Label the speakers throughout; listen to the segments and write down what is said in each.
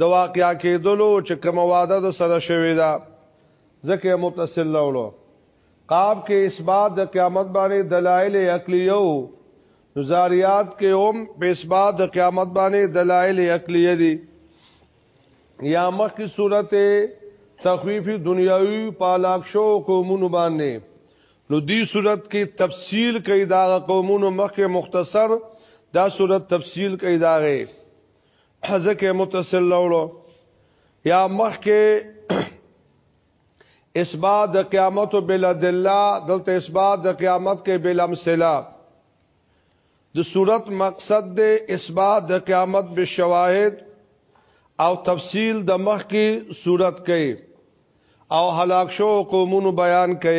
Speaker 1: د واقعا کېدلو چې کوم وعده د سره شوی دا ځکه متصل لولو قاب کې اثبات د قیامت باندې دلایل عقلیو نظریات کې هم په اثبات د قیامت باندې دلایل عقلیه دي یا مخ کی صورت تخویف دنیاوی پالاک شو قومونو باندې نو دی صورت کې تفصیل کوي دا قومونو مخ کې مختصر دا صورت تفصیل کوي دا غي ځکه متصل لولو یا مخ کې اثبات د قیامت بل دلله دلته اثبات د قیامت کې بل امثله د صورت مقصد د اثبات د قیامت به شواهد او تفصیل د مخ کې صورت کې او هلاک شو قومونو بیان کې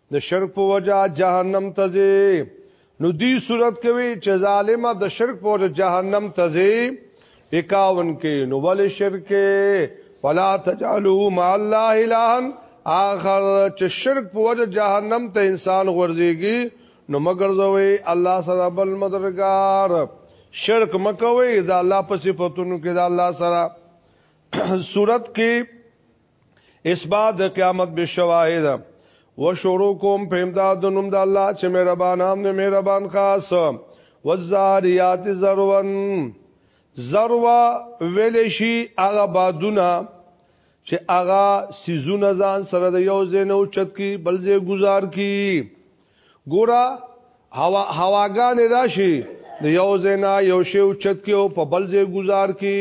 Speaker 1: د شرک په وجه جهنم ته ځي نو دی صورت کوي چې ظالمه د شرک په وجه جهنم ته ځي 51 کې نو ول شرک ولا تجعلوا مع الله الهن اخر چې شرک په وجه جهنم ته انسان غورځيږي نو مگر زوي الله سره بل مدرګار شرک مکوي دا الله په صفاتونو کې دا الله سره صورت کې اثبات قیامت بالشواهد وشروع کوم په امداد د نوم د الله چې مهربان عام نه مهربان خاص والزاریات زرون زروا ویل شي هغه بادونه چې هغه سيزونه ځان سره د یو ځای نه اوچت کی بل ځای گزار کی ګورا هوا هواګان راشي د یو زینا یو شی او چت کې او په بل ځای گزار کی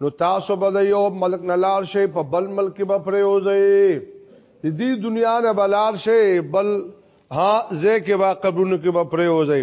Speaker 1: نو تاسو به د یو ملک نه لار شي په بل ملک کې به پریوځي د دې دنیا نه بلار شي بل ها ځای کې به قبرونو کې به پریوځي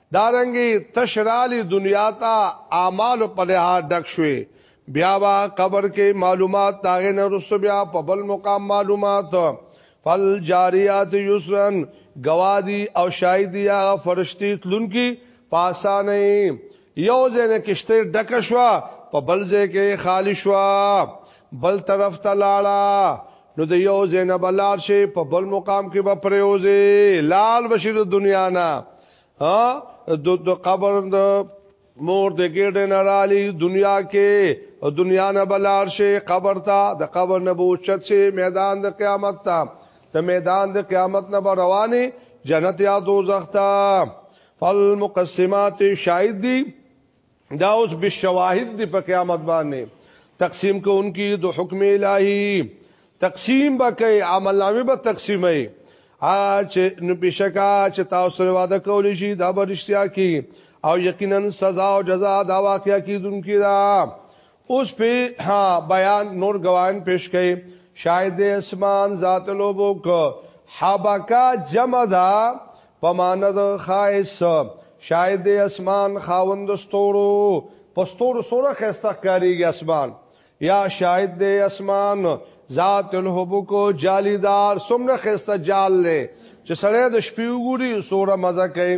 Speaker 1: دارنګي تشرالی دنیا ته اعمال په لحاظ ډک شوي بیا وا قبر کې معلومات داغه نه رسو بیا په بل مقام معلومات فل جاریات یسرن گوادی او شاهدی هغه فرشتي تلونکي پاسانه یو ځنه کشته ډک شوا په بل ځای کې خالی شوا بل طرف ته لاړه نو د یو ځنه بلار شي په بل مقام کې به پریوزي لال بشیر دنیا نه ها د د قبر د مور د ګډ نه رالی دنیا کې او دنیا نه بلار شي قبر ته د قبر نه بوچت شي میدان د قیامت ته د میدان د قیامت نه رواني جنت یا دوزخ ته فالمقسمات شاهد دي دا اوس بالشواهد دی په قیامت باندې تقسیم کوونکی د حکم الهی تقسیم بکې عمل نامې به تقسیمې ا چې نو بشکا چې تاسو سره وعده کولی شي دا برشتیا کی او یقینا سزا او جزاء دا واقعیا کیدونکې ده اوس په بیان نور گواهان پیش کړي شاهد اسمان ذات لوبو ک حبکا جمع دا پمانه د خایس شاید اسمان خاوند ستورو پستور سوره خسته کاریږي اسمان یا شاید د اسمان ذات الحبک جالیدار سمره خسته جال له چې سړی د شپې وګوري سوره مزه کوي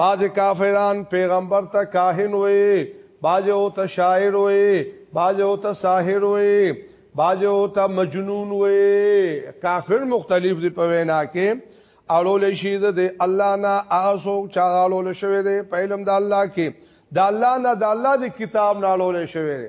Speaker 1: باز کافران پیغمبر ته کاهن وې باز او ته شاعر وې باز او ته ساحر وې باز او ته مجنون وې کافر مختلف دي په وینا کې اړول شي د الله نه اسو چا اړول شوی دی په علم د الله کې د الله نه د الله د کتاب نه اړول شوی دی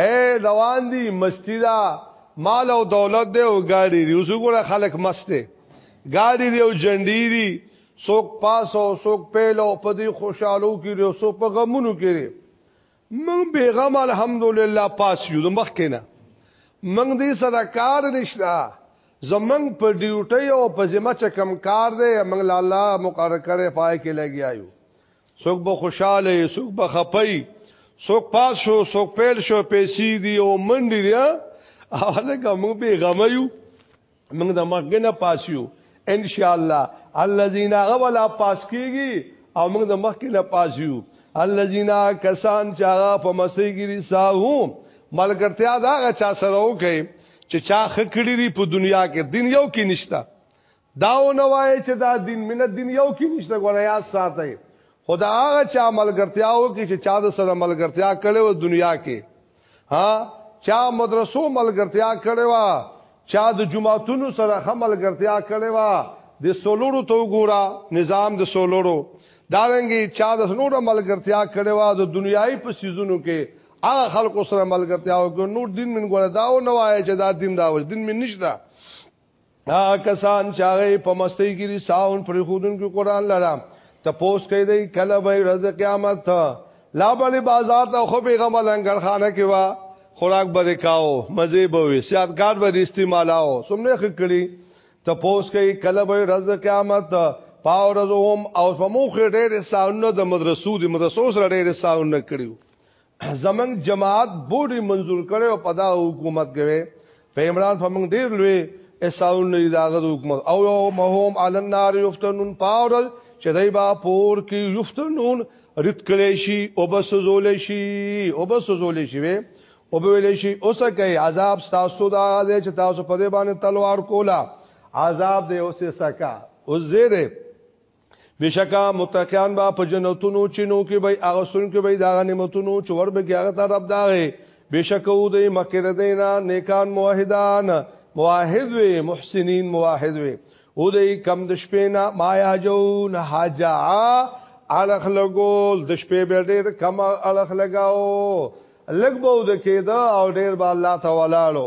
Speaker 1: اے روان دي مستی دا مال او دولت دی او گاډي دی اوس ګوره خلک مسته گاډي دی او جنډي دی څوک پاس او څوک پیل او په دې خوشحالو کې دی او څوک په غمونو کې دی موږ بیغم الحمدلله پاس یو د مخ کې نه موږ دې سره کار نشته زمنګ په ډیوټي او په ذمہ چکم کار دی موږ لاله مقرر کړي پای کې لګیایو څوک به خوشاله څوک به خپي څوک پاس شو څوک پیل شو پیسې دی او منډي دی اوله کوم به غم یو موږ د مخګنه پاسیو ان شاء الله الذين غولا پاس کیږي او موږ د مخګنه پاسیو الذين کسان چې هغه په مسیګری ساهو ملګرتیا دا چا سره وکي چې چا خکړی دی په دنیا کې دین یو کې نشتا داو نه وای چې دا دین من الدین یو کې نشته ګوره یاد ساتي خدا هغه چا ملګرتیا وکړي چې چا د سره ملګرتیا کړي و دنیا کې ها چا مدرسو ملګرتیا کړي وا چا د جمعهتونو سره هم ملګرتیا کړي وا د سولورو تو ګورا نظام د سولورو دارنګي چا د نور ملګرتیا کړي وا د دنیایي په سيزونو کې هغه خلکو سره ملګرتیا وکړي نور دین من ګوره داو نه وای چې دا دین داو دین من نشته ها کسان چاغې په مستۍ ګری ساون پر خودن کې قران لرا ته پوس کوي دی کله به ورځ قیامت لا بل بازار ته خو پیغام لنګر خانه کې وا خوراک به کاو مزه به وي سیادګار به استعمالاو سمنه خکړي ته پوس کوي کله به ورځ قیامت پاو ورځوم او په موخه ډېر ساونه د مدرسو د مدرسو سره ډېر ساونه کړیو زمنګ جماعت بوري منزور کړي او پدا حکومت کوي په عمران په موږ ډیر لوی اساون نه داغه حکومت او یو مهم عل النار یفتنون پاورل چې دای با پور کې یفتنون رد کړي شي او بس زول شي او بس زول شي وي او به ویل شي اوسه کوي عذاب تاسو دا دی چې تاسو په دې باندې تلوار کولا عذاب دې اوسه سکا او زیره بشکا متقیان با په جنتونو چینو کې به اغستون کې به دا نعمتونو چور به کې هغه طرف داغه بشکو دې مکر دینا نیکان موحدان موحد وی محسنین موحد وی او دې کم د شپې نه مایا جون حاجا الخ لګول د شپې به ډېر کم الخ لگاو لګ بو د کېدا او ډېر با الله تعالی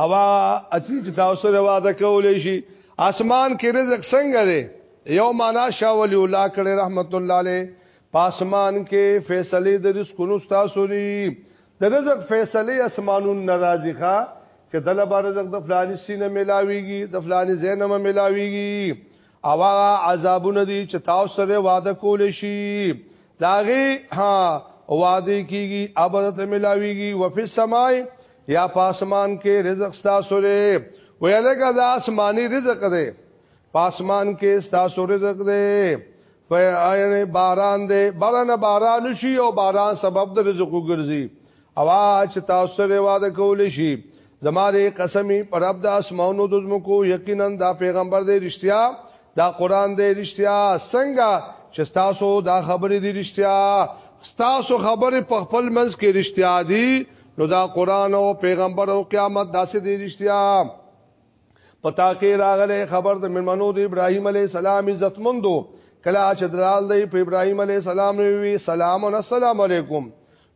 Speaker 1: او اچي چې تاسو له واده کولې شي اسمان کې رزق څنګه دی یو معنا شاه ولی الله کړه رحمت الله علیه پاسمان کې فیصله د رزقونو تاسو دی د رزق فیصله اسمانون ناراضی ښا چې د لبا رزق د فلانی سینه ملاویږي د فلانی زینم ملاویږي او هغه عذابونه دي چې تاسو سره وعده کول شي داغي ها وعده کیږي ابد ته ملاویږي وفي السماء یا پاسمان کې رزق تاسو لري ویلګه د آسماني رزق دی پاسمان کې تاسو رزق دی فاین باران دی باران باران شي او باران سبب د رزق وګرځي اواز تاسو سره واده کول شي زماره قسمی پر رب د اسمانو د زمکو یقینا دا پیغمبر دی رښتیا دا قران دی رښتیا څنګه چې تاسو دا خبرې دی رښتیا تاسو خبرې په خپل منځ کې رښتیا دي نو دا قران او پیغمبر او قیامت داسې دی رښتیا پتا کې راغله خبر د منمنو د ابراهیم علی السلام عزتمندو کله چې درال دی په ابراهیم علی السلام وی سلام و السلام علیکم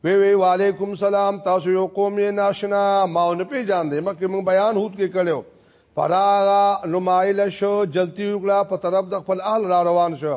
Speaker 1: وی وی وعلیکم سلام تاسو یو قوم یې ناشنا ما نه پیژان دی مکه مون بیان هوت کې کړو فراغا نمایل شو جلتی وکړه په طرف د خپل اهل را روان شو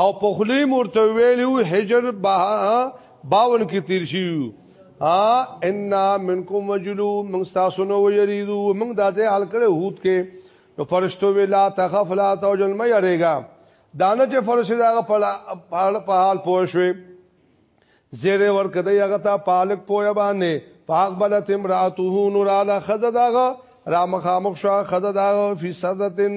Speaker 1: او په خلی مرته ویلو حجر با باون کې تیر شي ا ان منکم وجلو من تاسو نو یریدو من داسې حال کړه هوت کې نو فرشتو ویلا تخف لا توجل مې یریګا دانه چې فرشتي داغه په حال پوه شوي زیره ورکه دی هغه ته پالک پویا باندې پاک بلت امراته نور علی خزداغه را مخامخ شو خزداغه فی صدتن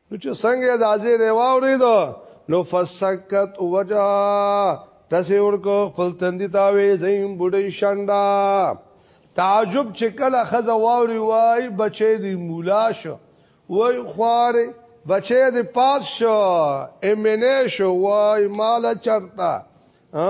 Speaker 1: نو چې څنګه د ازي ریواوري دو نو فسکت وجه تاسو ورکو خپل تندې تا وې زین بډې شاندا تعجب چې کله خزه واوري وای بچې دی مولا شو وای خواره بچې دی پاس شو امنه شو وای مال چرتا ها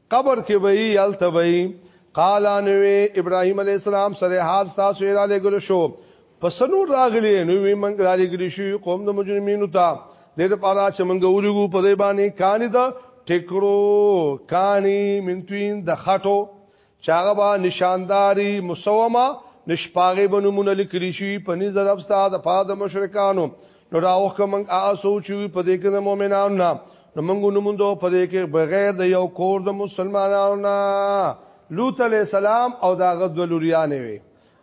Speaker 1: قبر کې به یې الته به یې قال انوي ابراهيم عليه السلام سره حال تاسو را لګل شو پس نور راغلی نو وی منګ را لګل شو قوم د مجرمینو ته د دې پاره چې منګ ولګو په دې باندې کانی دا ټکرو کانی منتوین د خټو چاغه با نشانداری مسومه نشپاغه بنمونه لیکلی شي په نظر افستا د پاد مشرکانو نو دا وخت موږ هغه سوچ په دې کې د مؤمنانو نه نو موږ نو موږ په دې کې بغیر د یو کور د مسلمانانو نه لوط علی السلام او دا غد ولوریانه وي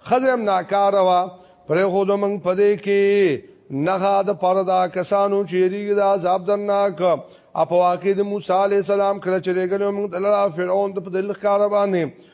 Speaker 1: خزم ناکار وا پر خو د موږ په دې کې نه د پردا کسانو چې ریګ د عذاب درناک اپو واقع د موسی علی السلام کړه چې ګلو موږ د فرعون د په دل ښکار باندې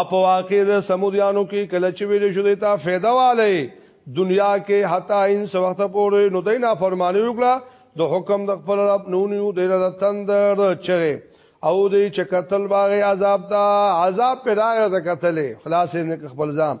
Speaker 1: اپ واقع د سمودیانو کې کله چې ویل شو دیتا فایده والے دنیا کې حتا ان څو وخت پورې نو دینا فرمانی وکړه د حکم د خپل رب نونیو د رتندر چره او د چکتل باغ عذاب دا عذاب پر هغه ځکتلې خلاصې نه خپل ځام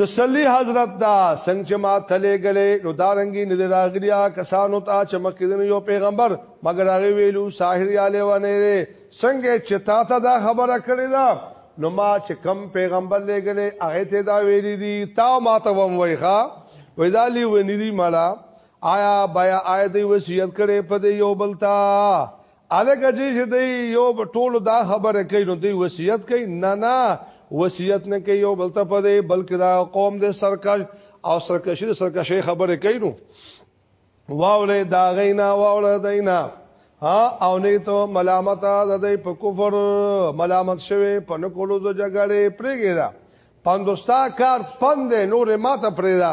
Speaker 1: تسلی حضرت دا څنګه چې ما تلې غلې نو دارنګي نه راغلیا کسانو ته چې مکه یو پیغمبر مګر هغه ویلو ساحر یا لیوانه څنګه چې تا ته دا خبره کړې ده نو ما چې کم پیغمبر لګلې هغه ته دا ویلې دي تا ما ته وم وایخه وېدالي ونی دي مالا آیا بیا آیا دی وصیت کړي په دې یو بلتا الګه جی چې دی یو ټول دا خبره کوي نو دی وصیت کوي نه نه وصیت نه کوي یو بلته پدې بلکې دا قوم دې سرکش او سرکشي دې سرکشي خبره کوي نو واولې دا غینا واولې دینا ها او نه ته ملامت ده دې په کفر ملامت شوی په نکولو د جګړې پرېګیرا پندوستا کار پند نور ماته پرېدا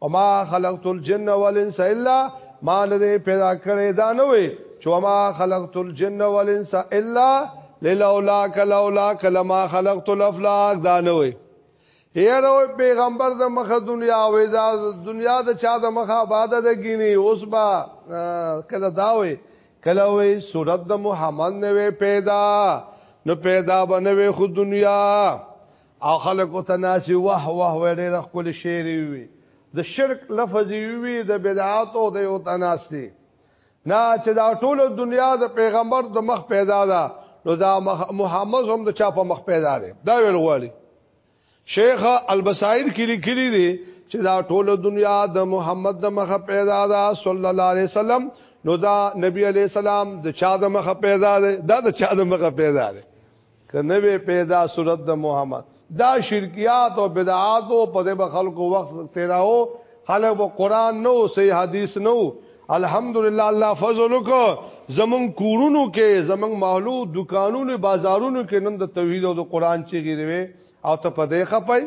Speaker 1: وما خلقت الجن والانس الا ما لدې پیدا کړې دا نه وي چې وما خلقت الجن والانس الا لولا کلولا کلما خلقت الافلاک دا نه وي یره پیغمبر د مخه دنیا وې دا دنیا د چا د مخه آباد ده ګینی اوس با کله دا وي کله وي صورت د محمد نه پیدا نو پیدا بنوي خو دنیا او خلق ته ناسي واه واه وړي د خپل شعر وي د شرک لفظ وي د بدعات او د یو تناسي نه چې دا ټول دنیا د پیغمبر د مخ پیدا ده نو دا محمد هم د چا په مخ پیدا ده دا ویل غواړي شیخ البصائر کې لیکلي دي چې دا ټول دنیا د محمد د مخ پیدا ده صلی الله علیه وسلم نو دا نبی علیہ السلام د چا د مخ پیدا ده دا د چا د مخ پیدا ده که نه وی پیدا صورت د محمد دا شرکیات او بدعات او په دې خلکو وخت تیراو خلک په قران نو صحیح حدیث نو الحمدلله الله فضل کو زمون کورونو کې زمون محلو دکانونو بازارونو کې نن د توحید او د قران چې غیروي او ته په دې خپای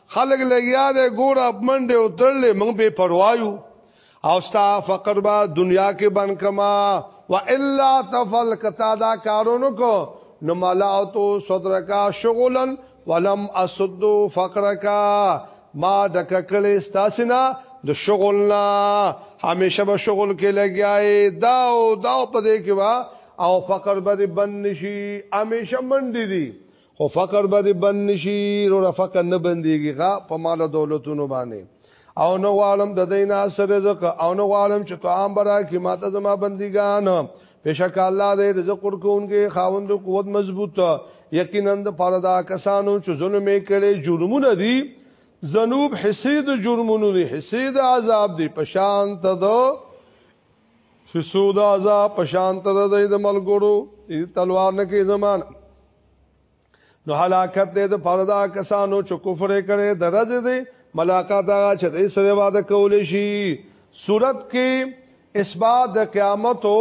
Speaker 1: خلک لګیا دی ګور اپ منډه او تړلې موږ به پروایو او ستا فقر با دنیا کې بن کما و الا تفل کتا دا کارونو کو نو مالا او تو صدرکا شغلن ولم اسد فقرکا ما دک کله استاسنا د شغلنا همیشه به شغل کې لګیاي دا او دا په دې کې وا او فقر به بند نشي همیشه منډي دي خو فقر به بند نشي رو فقر نه بنديږي غا په مال دولتونو باندې او نو عالم د دین اثر رزق او نو عالم چې طعام برا کی ماته زما بندګان بشک الله دې رزق ورکوونکې خاوند قوت مضبوط یقینا د پاره دا کسانو چې ظلم یې کړي جرمونه دي زنوب حسید جرمونو دي حسید عذاب دي پشان ته دو فسو دا عذاب پشان تر دې د ملګرو دې تلوار نه کې زمان نو هلاکت دې د پردا کسانو چې کفر کړي درځ دې ملاقات هغه چې دې سره وعده کول شي صورت کې اسباد د قیامت او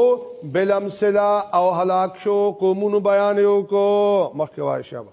Speaker 1: بلمسلا او هلاک شو قومونو بیان یو کو مخکې وای شابه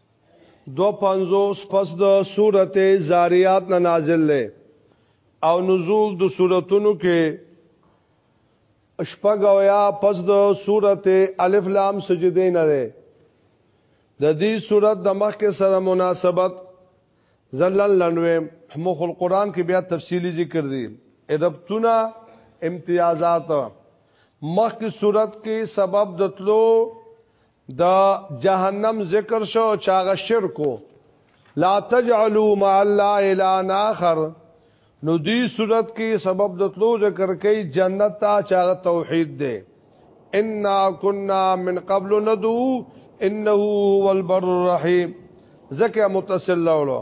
Speaker 1: دو پنزوس پس د صورت زاریات نه نازل لے او نزول د صورتونو کې شپږ او یا پس د صورت الف لام سجده نه ده د دې صورت د مخ کې سره مناسبت زلن لنوې مخ القرآن کې بیا تفصیلی ذکر دي ادبتونه امتیازات مخ کی صورت کې سبب دتلو د جهنم ذکر شو چاغه شرکو لا تجعلوا مع الله الان اخر نو دی صورت کې سبب د تلو ذکر کوي جنت ته چاغه توحید ده ان كنا من قبل ندو انه هو البر الرحیم ذکر متصل لولو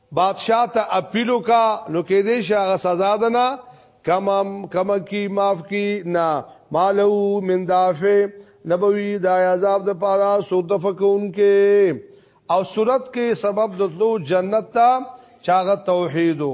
Speaker 1: بادشاہ ته اپیل وکا نو کې دې شغه سزا ده نه کم کم کی معاف کی نه مالو من دافع نبوی دا عذاب د پاره سوک د فکون کې او صورت کې سبب د تلو جنت ته چاغه توحیدو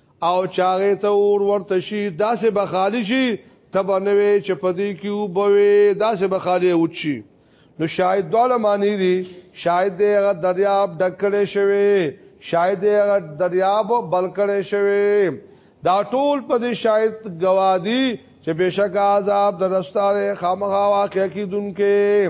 Speaker 1: او چاغه ته اور ورته شي داسې بخالی شي تبه نه وي چې پدې کې وبوي داسې بخالی اوچی نو شاید دواله معنی دي شاید دې هغه دریاب ډکړې شوی شاید دې هغه دریاب بلکړې شوی دا ټول په دې شاید گوادی چې بشک عذاب درستاره خامخا واقع کیدونکې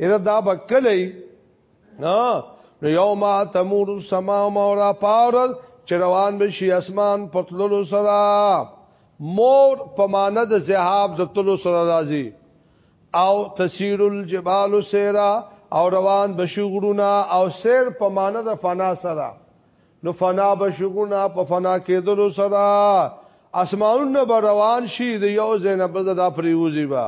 Speaker 1: اذا دا بکلی نا نو یوم تمور السما مورا پاور چې روان بشي اسمان پتللو سره مور په معنی د ذهاب د تلو سره راځي او تسیر الجبال سیرا او روان بشي غرونه او سیر په معنی د فنا سره نو فنا بشګونا په فنا کېدلو سره اسمانونه به روان شي د یو زینب زدا پریوزی با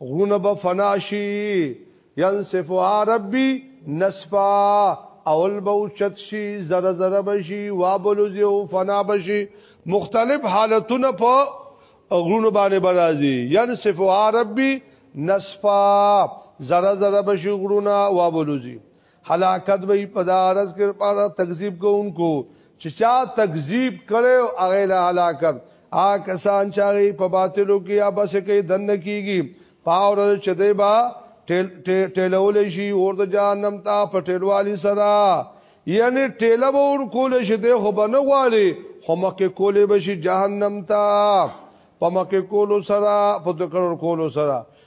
Speaker 1: غونه به فنا شي ينصفها ربي نصفا اول به اوچت شي زره زره بشي وابلوزي او فنا بشي مختلف حالتونه په غونه باندې برازي ينصفها ربي نصفا زره زره بشي غونه وابلوزي هلاکت به په دارس کې پاره تکذیب کوونکو چې چا تکذیب کړو هغه له هلاکت آ کسان چاري په باطلو کې یا بس کې دن کیږي پاور چې دی با ټیلول شي اور د جهنم ته په ټیلوالي سره یعنی ټیله به ور کول شي دی خو بنه غواړي خو مکه کولې به شي جهنم ته په مکه کولو سره په ذکر کولو سره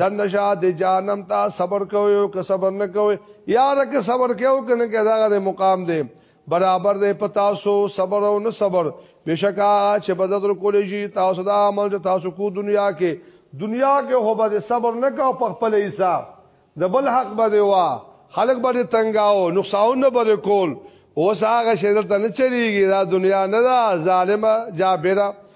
Speaker 1: دنشا د جانم تا صبر کوي او که صبر نه کوي یار که صبر کوي او کنه کدا غره مقام دی برابر دی پتا سو صبر او نه صبر بشکا چې بدر کولې شي تاسو دا عمل تاسو کو دنیا کې دنیا کې هو به صبر نه کا په خپل حساب د بل حق به وا خلق به تنگاو نقصان نه به کول اوس هغه شی درته نه چلیږي دا دنیا نه دا ظالمه جابره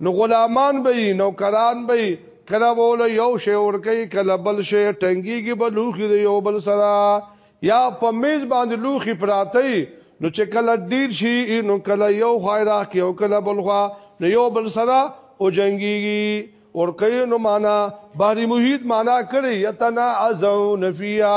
Speaker 1: نو غلامان به یې نو کران به یې کله بوله یو شی ورکی کله بل شی ټنګیږي به لوخي د یو بل سره یا په میز باندې لوخي پراته نو چې کله ډیر شي نو کله یو خایرا کې او کله بل خوا نو یو بل سره او جنگیږي ورکی نو معنا بحری محیط معنا کړی یتنا ازو نفیا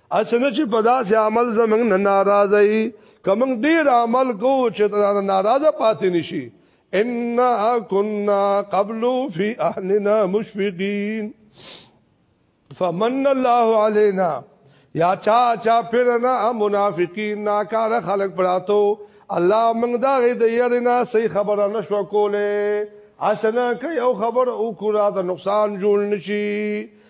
Speaker 1: اسنه چې په داسې عمل زمنګ نه ناراضه ای کمنګ ډیر عمل کو چې تر ناراضه پاتې نشي ان كنا قبل في اهلنا مشفقين فمن الله علينا یا چا چا پرنا منافقین ناکار خلق براتو الله موږ دا غي د يرنا صحیح خبره نشو کوله اسنه که یو خبر او کو را د نقصان جوړ نشي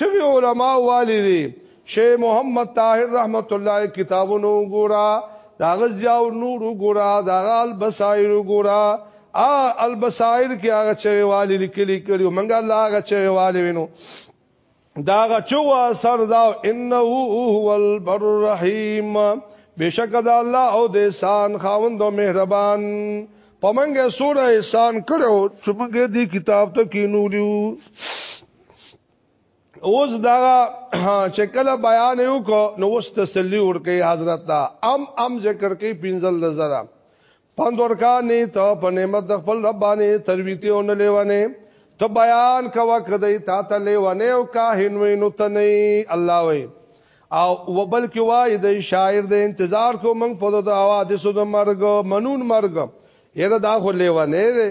Speaker 1: چوي علما والی دي شیخ محمد طاهر رحمت الله کتابونو ګورا دا غزیاو نور ګورا دا غال بصائر ګورا ا البصائر کې هغه چوي والی لیکلي کړو منګه الله هغه چوي والی وینو دا غچو اثر دا انه هو البر الرحیم بشک دا الله او د انسان خاوند او مهربان پمنګه سوره احسان کړو چې موږ دې کتاب ته کینولیو اوس دا چې کله بیان یو کو نو اوس تسلی ورکه حضرت دا ام ام ذکر کې پنځل نظر پند ورکا نه ته په نعمت د خپل رب باندې ترویته اون لیوانه ته بیان کوا کدی تا ته لیوانه او کاهن وینو ته نه الله وی او وبل کې وای د شاعر د انتظار کو منګ په د حوادثو د مرګ منون مرګ یره دا خو لیوانه دی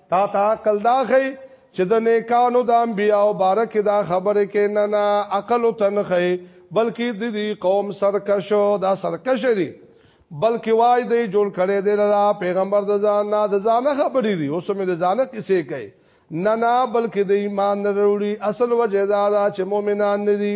Speaker 1: تا تا عقل دا خی چې د نیکانو د انبیاء بارک دا خبره کې نه نه عقل تنخی بلکې د دې قوم سرکشو دا سرکش دي بلکې وای دی جوړ کړي دی لا پیغمبر د ځان نه د ځان خبرې دي اوس مې د ځان کیسې کوي نه نه بلکې د ایمان نه وروړي اصل وجه دا چې مؤمنان نه دي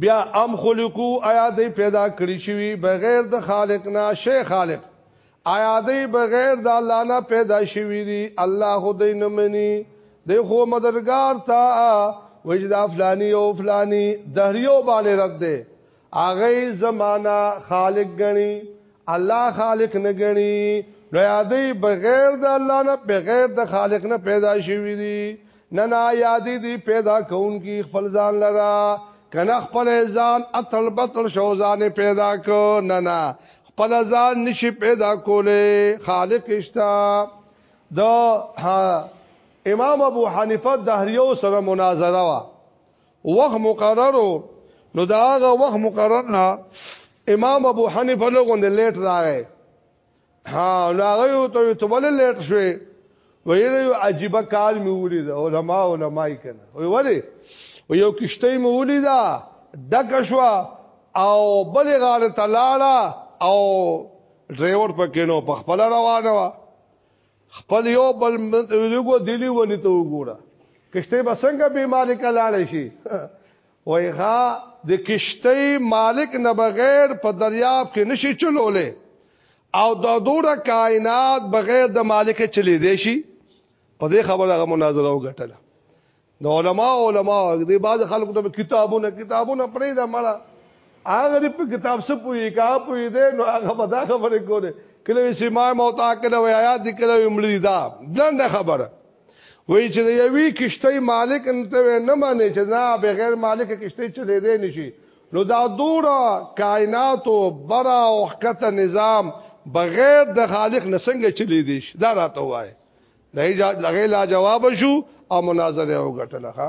Speaker 1: بیا ام خلقو آیا دی پیدا کړی شوی بغیر د خالق نه شی خالق آیا دی بغیر د الله نه پیدا شوی دی الله خدای نه منی دی خو مددگار تا وجدا فلانی او فلانی دهریو باندې رد دی اغه زمانہ خالق غنی الله خالق نه غنی نو یادې بغیر د الله نه بغیر د خالق نه پیدا شوی دی نه نه یاد دي پیدا کون کی خپل ځان لرا کنه خپل ځان اتل بتل شو ځان پیدا کو نه نه خپل ځان نشي پیدا کوله خالق اشتا د امام ابو حنیفه دهریو سره مناظره وا وخت مقررو نو دا هغه وخت مقرر نه امام ابو حنیفه لوګون د لیټ راغی ها لاغه یو ته ته ولې لیټ شوې ویل یو عجیب کار مې ولید علما علماي کنه وی ولی یو کشته مې ولیدا دک شو او بلې غاړه تلاړه او ډرایور پکې نو په خپل روانه وا خپل یو بل ویلګو دلی ونی ته وګوره کشته بسنګ به مالک لاړ شي وایغه د کشتۍ مالک نه بغیر په دریاب کې نشي چلولې او د دوره کائنات بغیر د مالک چلی دی شي په دې خبره غو مناظره وګټله د علما علما د بعض خلکو ته کتابونه کتابونه پرې دا مړه هغه په کتاب څه پوي کا پوي دې نو هغه به دا خبره کوله کله سیمه موتا کله ویا دي کله عمرې دا دنده خبره وای چې د یوې کشته مالک انته نه مانی چې نه بغیر مالک کشته چلے دی نشي نو دا دورا کائنات او برا او حقت نظام بغیر د خالق نسنګ چلے دی دا راته وای دغه لا جواب شو او مناظره وګټلخه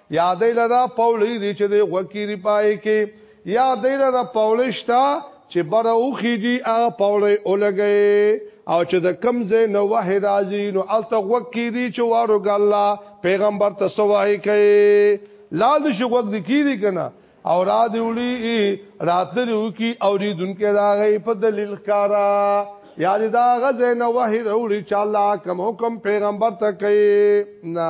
Speaker 1: یا دی لرا پولی دی چې دی غوکی دی پای کې یا دی لرا پولی شتا چې بر او خېږي هغه پولی اولګي او چې د کم ځای نو وه راځي نو الته غوکی دی چې وارو ګالا پیغمبر ته سوای کوي لال دې شو غوږ دی کیږي کنه او را دی وړي راتلو کی او دې دونکو راغی په دلیل کارا یعنی دا غزه نو وحی وروړي چې الله کوم حکم پیغمبر ته کوي نه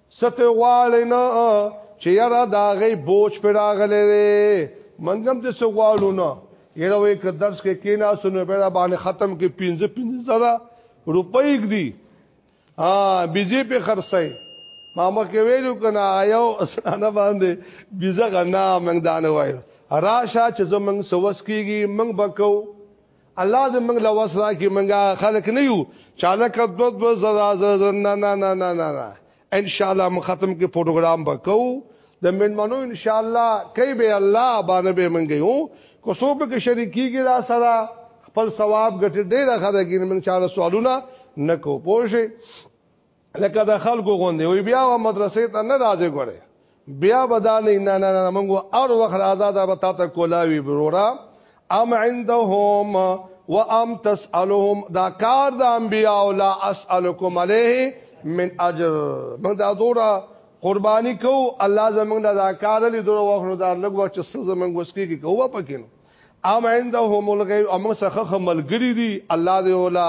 Speaker 1: سته غواړي نه چې یاره دا غي بوج پر راغلې منګم د څه غواړو نه یره وې ک درس کې کینا سنو به باندې ختم کې 15 15 زره روپۍ دی ها بيزي په خرڅي ما مکه ویلو کنه یو اسنه باندې بيزه غنا منګ دانه وایو راشه چې زمنګ سوس کیږي منګ بکو الله دې موږ له وسره کې موږ خلک نه یو چالک دو دو زرا زرا نه نه نه نه نه ان شاء الله مو ختم کې پروګرام وکاو د منمنو ان شاء الله کوي به الله باندې به موږ یو کو سو به شریکیږي را سره خپل ثواب ګټي ډیره خره کې موږ چاله سوالونه نکو پوه شي لکه د خلکو غوندې وي بیا و مدرسې ته نه راځي ګوره بیا بدانې نه نه نه موږ اور وخت آزاد به تا ته کولاوي برورا ام عندهم وام تسالهم دا کار د انبیاء لا اسالکم علیه من اجر موږ دا دوره قرباني کو الله زمونږ دا کار لري دوه وخت نو دا لږ وخت څه زمونږ وسکي کوه پکې نو ام عندهم الغیب امو څخه ملګری دی الله دی اولا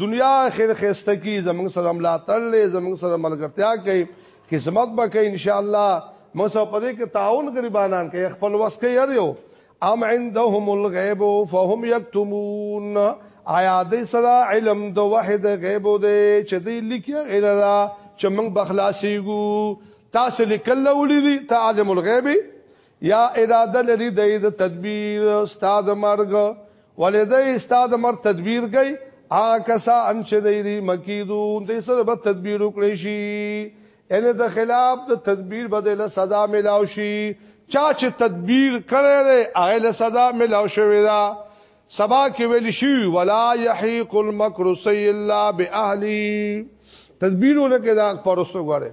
Speaker 1: دنیا اخر خسته کی زمنګ سره ملا تړلې زمنګ سره ملګرتیا کوي خدمت به کوي ان شاء الله مو سره پدې کې تعاون غریبانان کوي خپل وس کوي یار یو ام عندهم الغیب فهم یکتمون آیا دې سره علم د وحید غیب دې چې دې لیکي غیرا چې موږ بخلاصيګو تاسو لیکل ولې دي تعلم الغیب یا اراده لري د دې تدبیر استاد مرګ ولې د استاد مر تدبیر کوي آ کسا ان چې د دې مکیدون دې سره به تدبیر وکړي شي ان د خلاف د تدبیر بدله سزا ملاو شي چا چې تدبیر کړی دی هغه له سزا ملاو شوی دا سبا کې ویل شي ولا يحيق المكر سي الا باهله تدبیرونه کې دا پرستو غره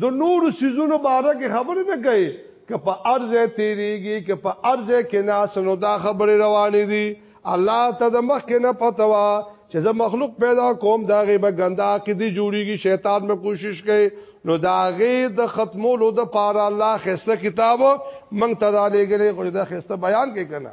Speaker 1: د نورو څیزونو باره کې خبرې نه کوي که په هر ځای تیریږي که په هر ځای کې ناس نو دا خبرې روانې دي الله ته د مخ کې نه پته وا چې زه مخلوق پیدا کوم دا غي به ګندا کې دي جوړيږي شیطان مې کوشش کوي نو دا غي د ختمولو د پاره الله خسته کتاب مونږ ته را لېګلې خو دا خسته بیان کې کنه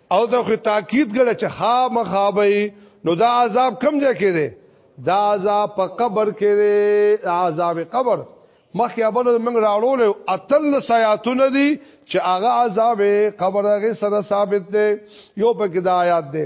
Speaker 1: او دا خو تاکید غړي چې ها مخابي نو دا عذاب کم ځای کې دی دا عذاب په قبر کې دی عذاب قبر مخکې ابل موږ راړول اتل سیاتونه دي چې هغه عذاب قبر هغه سره ثابت دی یو پکې دا آیات دی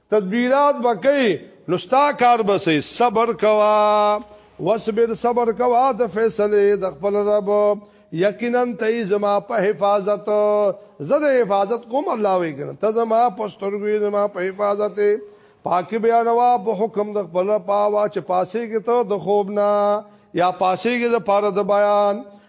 Speaker 1: تدبیرات بکې نو ستا کار بسې صبر کوا وصبر صبر کوا د فیصله د خپل رب یقینا ته زما په حفاظت زده حفاظت کوم الله وی کنه ته زما پسترګې زما په حفاظت پاک بیانوا په حکم د خپل پاوا چې پاسې کې ته د خوب نه یا پاسې کې د پاره د بیان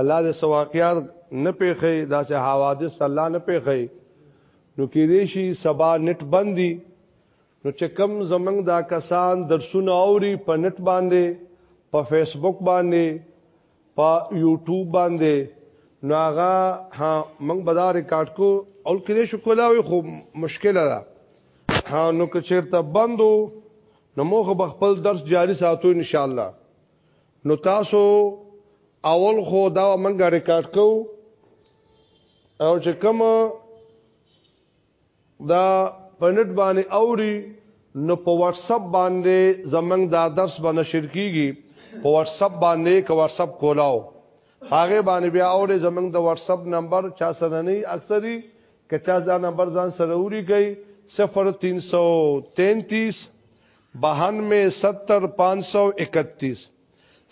Speaker 1: الله د سواقیات نه پیخې دا سه حوادث الله نه پیخې نو کې دې شي سبا نت بندي نو چې کم زمنګ دا کسان درسونه اوري په نت باندې په فیسبوک باندې په یوټیوب باندې نو هغه ها موږ به دا ریکارډ کو او کې دې شو کولاوي خو مشکل ده ها نو که چیرته بندو نو موږ به خپل درس جاری ساتو ان شاء الله نو تاسو اول خو دا منګه ریکارډ کو او چې کوم دا پنټ باندې اوري نو په واتس اپ باندې زمنګ دا درس باندې شیر کیږي په واتس اپ باندې کو واتس اپ کولاو هغه باندې بیا اوري زمنګ د واتس اپ نمبر چا سره نه اکثري کچا دا نمبر ځان سره اوري کوي 0333 بہن میں ستر پانچ سو اکتیس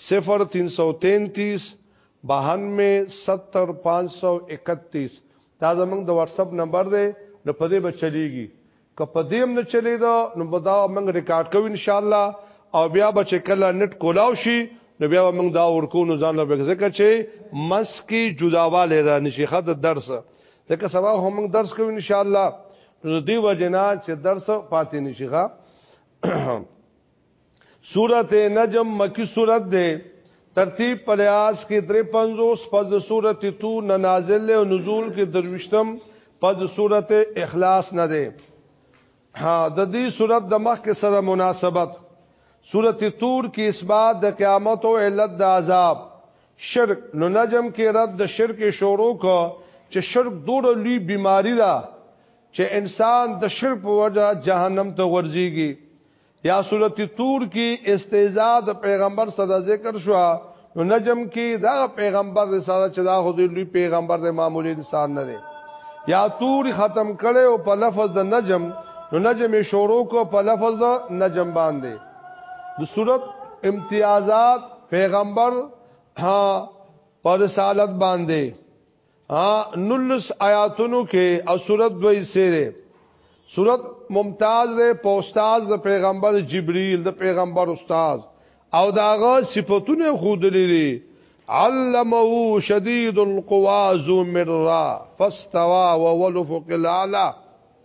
Speaker 1: صفر تین سو تینتیس بہن میں ستر پانچ سو اکتیس دا زمنګ د واتس اپ نمبر دی نو په دې به چلیږي که په دې هم نه چلی دا نو به دا موږ ریکارډ کوو ان شاء الله او بیا به چې کله نت کولاو شي نو بیا موږ دا ورکو نو ځان له ځکه چې مسکی جداواله را نشي خد درس ځکه سبا هم موږ درس کوو ان شاء الله نو دی وجنا چې درس پاتې نشي ښا سورته نجم مکی سورته ده ترتیب پریاس کې 350 پس سورته تو نازل له نزول کې دروشتم پس سورته اخلاص نه ده ها د دې سورته د مخ کې سره مناسبت سورته تور کې اثبات د قیامت او علت د عذاب شرک، نو نجم کې رد د شرک یې شروع کړ چې شرک دوره لوی بیماری ده چې انسان د شرک په وجه جهنم ته ورځيږي یا سورت تور کې استهزاء د پیغمبر صدا ذکر شو نو نجم کې دا پیغمبر رساله چې دا خو لوی پیغمبر د معمولی انسان نه دی یا تور ختم کړي او په لفظ د نجم نو نجم شروع کو په لفظ د نجم باندې د صورت امتیازات پیغمبر ها پر رسالت باندې ها نلس آیاتونو کې او صورت دوی سره صورت ممتاز ده په استاد د پیغمبر جبرئیل د پیغمبر استاد او داغه صفاتونه خود لري علمه شدید القوا ذو مرا فاستوى وولفق الاعلى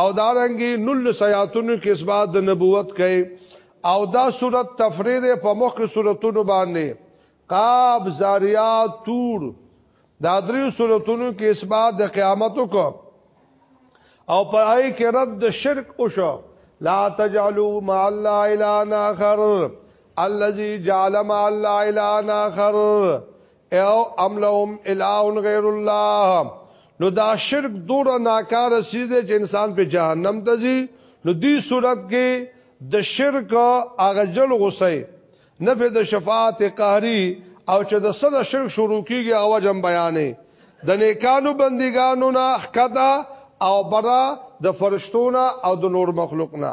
Speaker 1: او دارنګي نل سیاتونو کې اسباد د نبوت کوي او دا صورت تفرید په مخ کې صورتونو باندې قاب زاریات تور دا دریو صورتونو کې اسباد د قیامت کو او په آی کې رد شرک او شو لا تجعلوا مع الله الا اخر الذي جعل مع الله الا اخر او ام لهم اله غیر الله نو دا شرک دور ناکار سیده چې انسان په جهنم ته ځي نو دې صورت کې د شرک اغجل غصه نه په د شفاعت قهری او چې د صد شرک شروع کیږي او جن بیانې د نیکانو بندګانو نه خدا او برا د فرشتونه او د نور مخلوق نه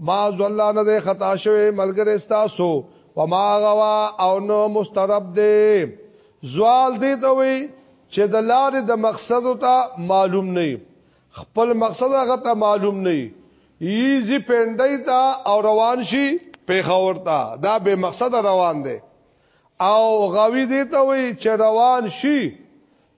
Speaker 1: ما ضل نه ده خطا شوی ملګری تاسو وما غوا او نو مسترب دی زوال دی ته وی چې د لارې د مقصد ته معلوم نه خپل مقصد هغه ته معلوم نه ایزی پندای ته او روان شي پیښور ته دا به مقصد روان دی او غوی دی ته وی چې روان شي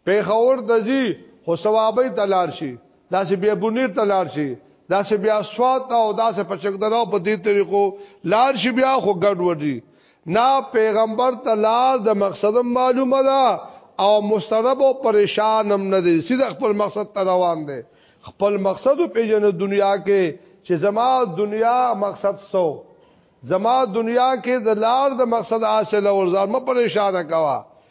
Speaker 1: پیښور ته ځي خو ثوابي ته لار شي داسې بیا بنیر ته لار شي داسې بیا سوات او داسې په چکدراو په دې طریقو لار شي بیا خو ګډ وډي نه پیغمبر ته لار د مقصد معلومه ده او مسترب او پریشان هم نه دي سیده خپل مقصد ته روان دي خپل مقصد په جن دنیا کې چې زما دنیا مقصد سو زما دنیا کې د لار د مقصد حاصل او ځان م پریشان کوا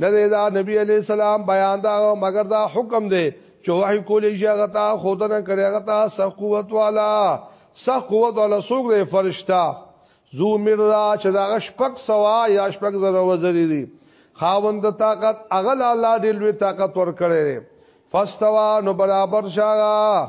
Speaker 1: نه دی دا نبی علی السلام بیان دا مگر دا حکم دی چې وحی کولې شي هغه ته خودنه کړي هغه ته سخت قوت والا سخت قوت والا څوک دی فرشتہ زو مردا چې دا شپک سوا یا شپک زره وزری دي خاوند طاقت اغل الله دې لوی طاقت ور کړی فاستوا نو برابر شاغه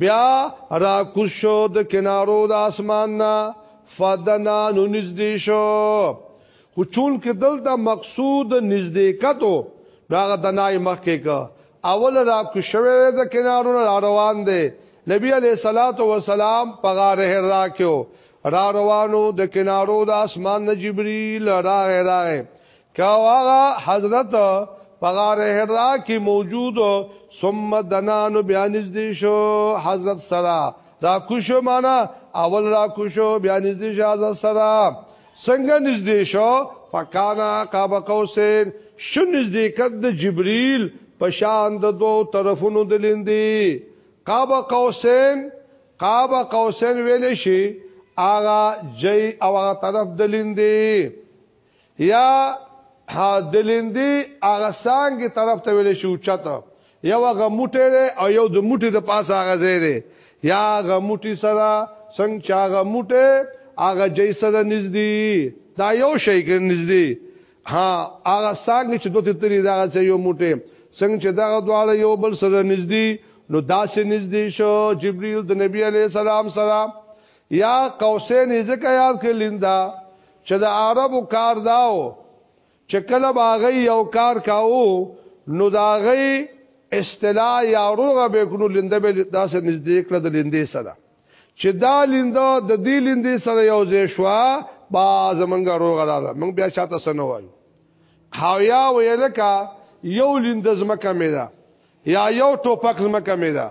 Speaker 1: بیا را کوز شو د کنارو د اسمان نه فدنا نو نږدې شو خو چون کې دلته مقصود نږدې کتو داغه دنای مخ کې کا اول را کو شوه د کنارو را روان دی نبی علیہ الصلات والسلام په غاره را کېو را روانو د کنارو د اسمان نه جبريل را غیره که هغه حضرت په غار حرا کې موجود ثم دنانو بیا نږدې شو حضرت سره را کوشو معنا اول را کوشو بیا نږدې شو حضرت سره څنګه نږدې شو فکانا قاب قوسین شو نږدې کد جبريل پشان د دو طرفونو دلیندي قاب قوسین قاب قوسین ویل شي آغا جی او آغا طرف دلیندي یا ها دلیندی هغه سانګي طرف ته ویل شو چته یو هغه موټی دی او یو د موټی د پاسه هغه ځای دی یا هغه موټی سره څنګه چې هغه موټی هغه جې سره نږدې دا یو شی کې نږدې ها هغه سانګي چې دوته تری دا ځای یو موټی څنګه چې دا دواړه یو بل سره نږدې نو داسې نږدې شو جبريل د نبی عليه السلام سره یا قوسین ذکر یاد کړ لیندا چې د عربو کار داو چې کله باغی یو کار کاو نو داغی اصطلاح یا روغه به کړو لنده به داسې نږدې کړه د لندې سره چې دا لنده د دې لندې سره یو ځای شو با زمونږ روغه دا موږ بیا شاته سن وایو هاویا ویل کا یو لنده زمکه مې ده یا یو ټوپک زمکه مې ده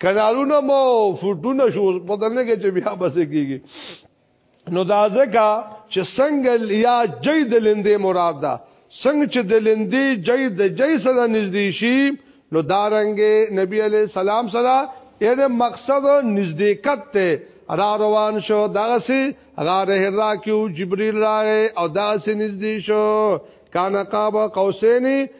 Speaker 1: کنالونه مو فوټونه شو په دنه کې چې بیا بس کیږي نو دا ځکه چې څنګه یا جید د لندې مراد ده څنګه چې د لندې جید د جې سره نږدې شي نو دارنګ نبی علی سلام سره یعنی مقصد نزدېکت ته را روان شو دغه سي غار هرا کیو جبريل راغی او دغه سي نږدې شو کان قاب قوسین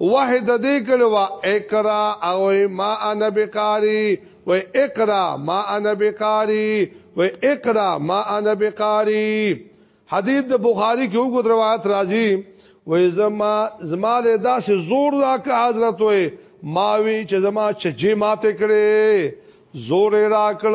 Speaker 1: وحی د دې کړي وا اقرا او ما انا بقاری و اقرا ما انا بقاری و اقرا ما انا بقاری حدیث د بخاری کې وګور روایت راځي و زما زما له داسې زور را که حضرت وې ما وی چې زما چې جې ماته کړې زور را کړ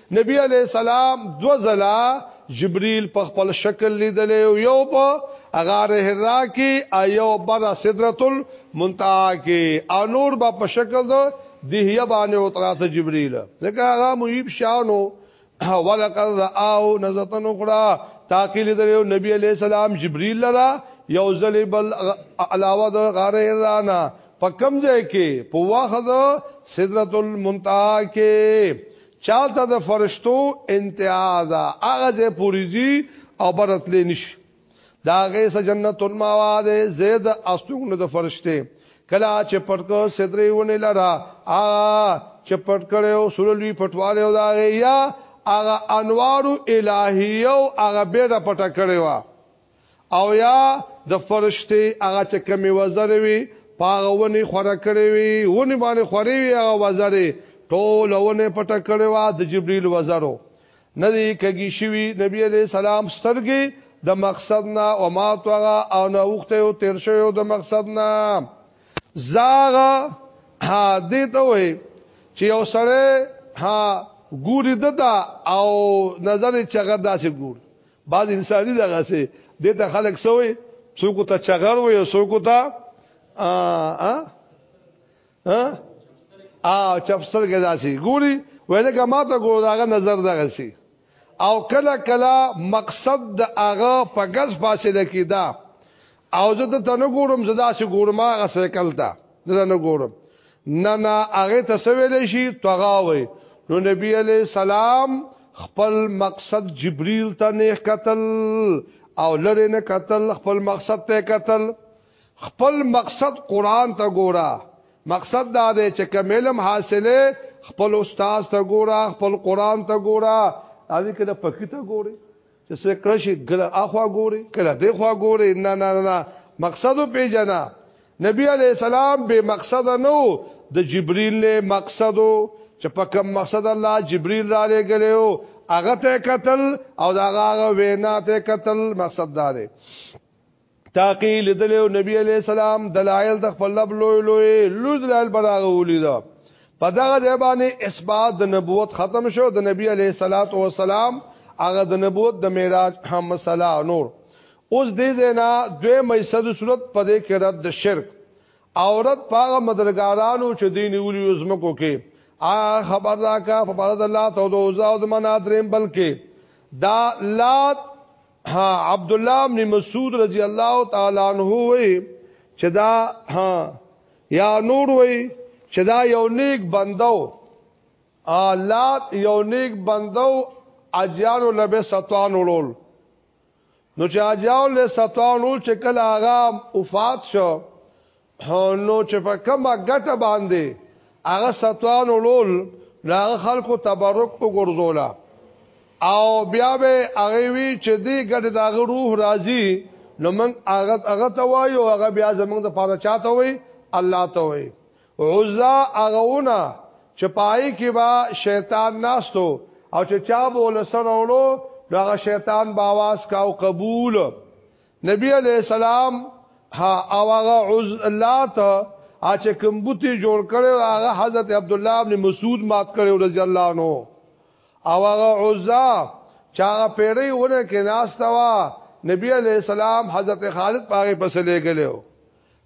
Speaker 1: نبی علی السلام دو زلا جبريل په خپل شکل لیدل او یو په غار حرا کې ایو بر سدرۃ المنتهى کې او نور با په شکل دو دهیه باندې وتراته جبريل ځکه هغه محیب شانو ولقد راو نزتن اخرى تاکي لیدل او نبی علی السلام جبريل لرا یو زل بل علاوه د غار حرا نه په کم ځای کې په واخذ سدرۃ المنتهى کې چالته د فرشتو انتها ده هغه ځې پوریزي او برتلې نشي دا غي س جنت الماوا ده زید استوګنه د فرشته کلا چې پټکو صدرې ونی لرا ا چې پټ کړو سولوی پټواله او دا غي یا هغه انوار الهی او هغه بیره پټ کړو او یا د فرشتي هغه چې کمی وزرې وي پاغه ونی خوره کړی وي ونی باندې خوري وي هغه وزرې ټول ونه پټه کړی و د جبريل وزرو نه دی کګی شوی نبی عليه السلام سترګې د مقصد نه او ما توغه او نه وخته او تیر شوی د مقصد نه زاغه ها دې ته وي چې یو سره ها ګوري دتا او نظر چغه داسې ګور بعض انساني دغه سي د ته خلک سوې څوک ته چغړ وي څوک ته ا ا ا ا چپسر کې داسي ګوري وینه کما ته ګور داغه نظر دغه سي او کله کله مقصد د هغه په غز فاصله کې دا او زه د تنه ګورم زدا سي ګورم هغه سیکل ته زه نه ګورم نه نه هغه ته سویل شي توغاوي نو نبی علی سلام خپل مقصد جبريل ته نه قتل او لره نه قتل خپل مقصد ته قتل خپل مقصد قران ته ګورا مقصد دا دی چې کوم علم حاصله خپل استاد ته ګورا خپل قران ته ګورا اځي کله پکی ته ګوري چې څه کړی شي ګل اخوا ګوري کله دی خوا ګوري نه نه نه مقصد پیجنا نبی علی السلام به مقصد نو د جبريل له مقصدو چې په کوم مقصد الله جبريل را لګلو هغه ته قتل او دا هغه وینا ته قتل مقصد دار تاقی لدلیو نبی علیہ السلام دلائل د خپل رب لوی لوی لوز لائل براغه ولیدا په دغه ځای باندې اثبات د نبوت ختم شو د نبی علیہ الصلات والسلام هغه د نبوت د معراج هم مسله نور اوس دې زینا دوی مېصد صورت په دې کې رد د شرک عورت پاغه مدرګارانو چې دین ویلی زمکو کې آ خبر راکا فبرد الله تو دوزا او د منادرین بلکې دا لات ها عبد الله ابن مسعود رضی الله تعالی عنہ وی چې دا ها یا نور وی چې دا یو نیک بندو آلات یو نیک بندو اجیانو لبه ستوان ولول نو چې اجیانو له ستوان ول چې کله هغه وفات شو نو چې په کومه ګټه باندې هغه ستوان ولول نو هغه خلکو تبرک وګرځولا او بیا به هغه وی چې دې ګټه د هغه روح راضي نو موږ هغه هغه ته وایو هغه بیا زموږ د پاره چاته وي الله ته وي عزا هغهونه چې پای کې با شیطان ناستو او چې چا بول سره ولو هغه شیطان باواز کاو قبول نبی علیہ السلام ها او هغه عزلات اچ کوم بوتي جوړ کړو هغه حضرت عبد الله ابن مسعود مات کړو رضی الله عنه او هغه عزا چا پیړې ونه کې ناستوا نبی علیہ السلام حضرت خالد پاغه پسې لګلو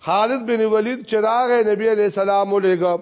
Speaker 1: خالد بن ولید چراغ نبی علیہ السلام ولګ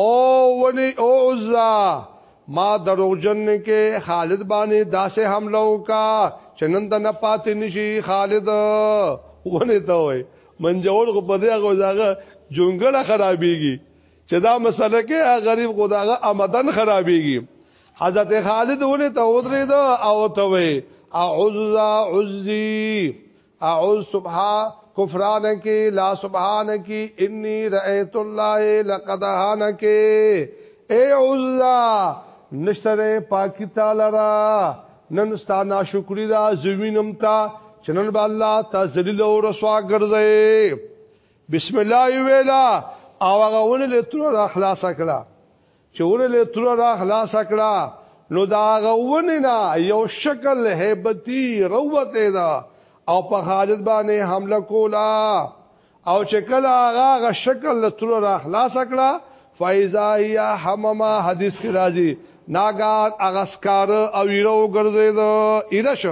Speaker 1: او ونی او عزا ما دروغجن کې خالد باندې داسې حمله وکا چې نن د نه پاتې نشي خالد ونه ته وای منجول خو په دې هغه ځای جونګړه خرابېږي چې دا مسله کې غریب خداغه آمدن خرابېږي حضرت خالد ونه ته ودرې دا او ته وای اعوذ عزي اعوذ صبحا کفران کی لا سبحان کی انی رأیت الله لقد هان کی اے عزا نشتره پاکی تعالی را نن ستا ناشکری دا زوینم تا چنن با الله تا ذلیل او رسوا ګرځي بسم الله ویلا او هغه ونه له تر اخلاص کړه چې ورله تر را خلاص کړه نو دا غوونه نه یو شکل heibati روته دا او په خالد باندې حمله کولا او چې کله هغه غ شکل له تر را خلاص کړه فایزا یا حمما حدیث کې راځي ناګار اغسکار او یرو ګرځید ایرش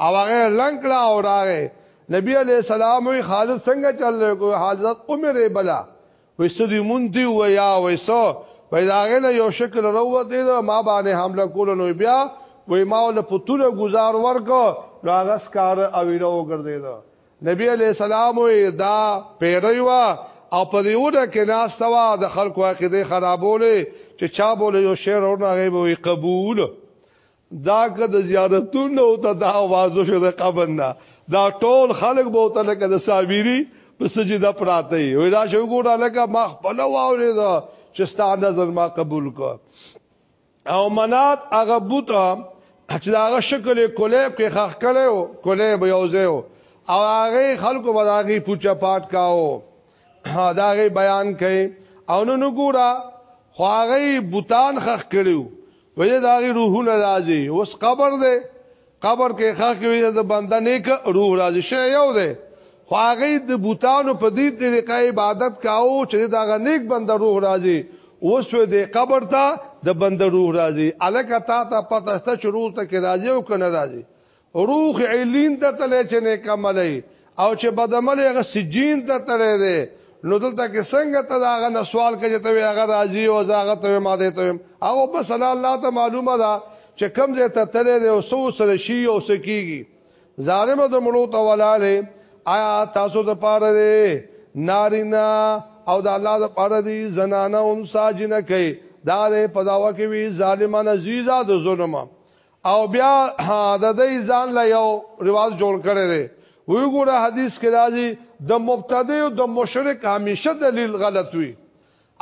Speaker 1: او هغه لنکړه او راغې نبی علی السلام وی خالد څنګه چل کو حضرت عمر بلا وې سدي مون دی و یا وې سو وې داغه نه یو شکل روه دی ما باندې حمله کول نو بیا وې ما ول پتوله گزار ورکو نو هغه سکار او ویرو ګرځید نبی علی السلام وې دا پیریوا او په دې وډه کې ناس توا د خلکو عقیده خرابولې چې چا بوله یو شعر او هغه به قبول دا که د زیارتون او ته دا आवाज شو د قبر نه دا ټول خلق به ته لکه د صابری په سجده پراته وي وای دا شو ګوره لکه ما خپل واورې دا چې ستاسو نظر ما قبول کو او منات هغه بوت چې هغه شکل کولیب کې خخ کړو کولیب یوځه او هغه خلکو به هغه پوچا پات کاو دا هغه بیان کړي او نو ګوره خو هغه بوتان خخ کړو وې دا غي روحونه راځي اوس قبر دی قبر کې ښه کوي د بنده نیک روح راځي شی یو دی خو هغه د بوتانو په دې طریقه عبادت کاوه چې دا غ نیک بنده روح راځي اوس وې د قبر ته د بنده روح راځي الکه تا ته پته ست چې روح ته کې راځي او کنه راځي روخ علین ته تلې چې نه کملې او چې بدملې غ سجین ته تلې دې نو دلته کې څنګه ته دا غ سوال کوي ته هغه راځي او زاغه ته ما دې ته هغه بس الله ته معلومه ده چې کم ځای ته تلې دې او سو سره شي او سکیږي ظالم د مړو ته ولاله آیا تاسو د پاره دې نارینا او د الله د پاره دې زنانه هم ساجنه کوي دا دې پداوه کې وی ظالمانه زیزا د ظلمه او بیا د دې ځان له یو رواج جوړ کړي دي وی ګوره حدیث کې راځي د مبتدی او د مشرک همیشه دلیل غلط وي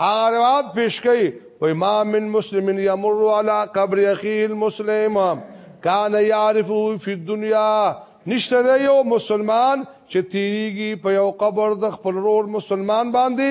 Speaker 1: هغه روایت پیش کړي و امام من مسلمین یمر علی قبر اخیه المسلم کان یعرفه فی الدنیا نشته یو مسلمان چې تیریږي په یو قبر د خپل رور مسلمان باندې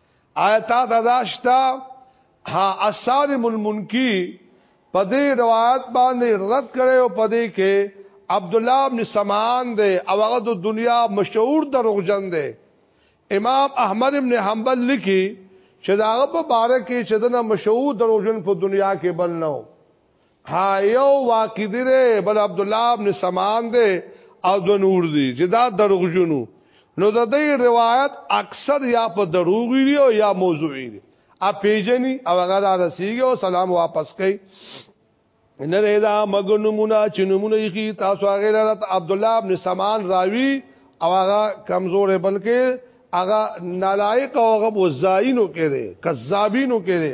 Speaker 1: آیت داشتا ها اصالم المنکی په دې روایت باندې رد کړي او په دې کې عبد الله بن سمان دی او هغه د دنیا مشهور دروغجن دی امام احمد ابن حنبل لیکي چې دا هغه په باره کې چې دنه مشهور دروغجن په دنیا کې بل نه ها یو واقع دی بل عبد الله ابن سمان دی او د نور دی چې دا دروغجنو نو د دې روایت اکثر یا په دروغ وی او یا موضوع وی ا پیجنی او هغه را رسیږي او سلام واپس کوي نه دا مګو نمونه چې نمونه یې تاسو هغه لرت عبد الله ابن سمان راوی او هغه کمزور بلکې هغه نالایق او هغه مزاینو کې دي کذابینو کې دي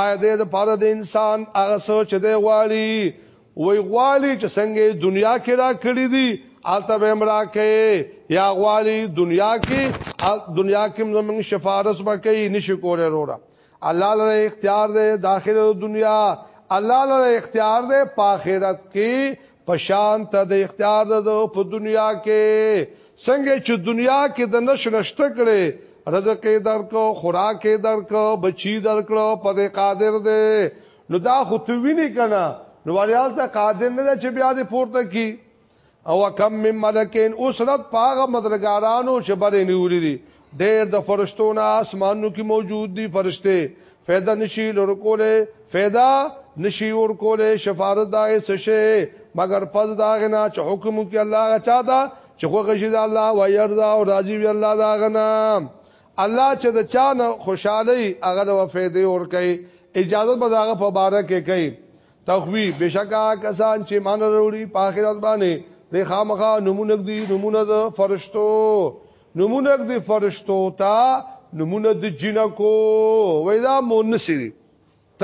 Speaker 1: آیا دې د پاره د انسان هغه سوچ دی غواړي وی غواړي چې څنګه دنیا کې را کړی دي آلته به امرا کوي یا غواړي دنیا کې دنیا کې زمون شفارس وکي نشي کوله وروړه الله لره اختیار دی داخله دنیا الله لره اختیار دی په آخرت کې پشان ته د اختیار د په دنیا کې څنګه چې دنیا کې د نشنشت کړي رزق یې درکو خوراک یې درکو بچی درکړو په دې قادر دی نو دا خو تو ویني کنه نو وریال ته قادر نه چې بیا دې پورته کی او کم من ملکین اوسرت پاغه مدرګارانو چې بره نیولې دي ډېر د فرشتو نه اسمانو کې موجود دي فرشته فایده نشي لور کوله فایده نشي ور کوله شفاعت دا څه شي مگر پز دا غنا چې حکم کې الله غچا دا چې خو غشي دا الله و يرضا او راضي وي الله دا غنا الله چې د چا نه خوشاله هغه د فایده ور کوي اجازه به داغه په باره کې کوي تخوی بشکا کسان چې مان وروړي په آخرت باندې د خامخا نمونه دي نمونه د فرشتو نمونه د فرشتو تا نمونه د جنکو وای دا مونث دي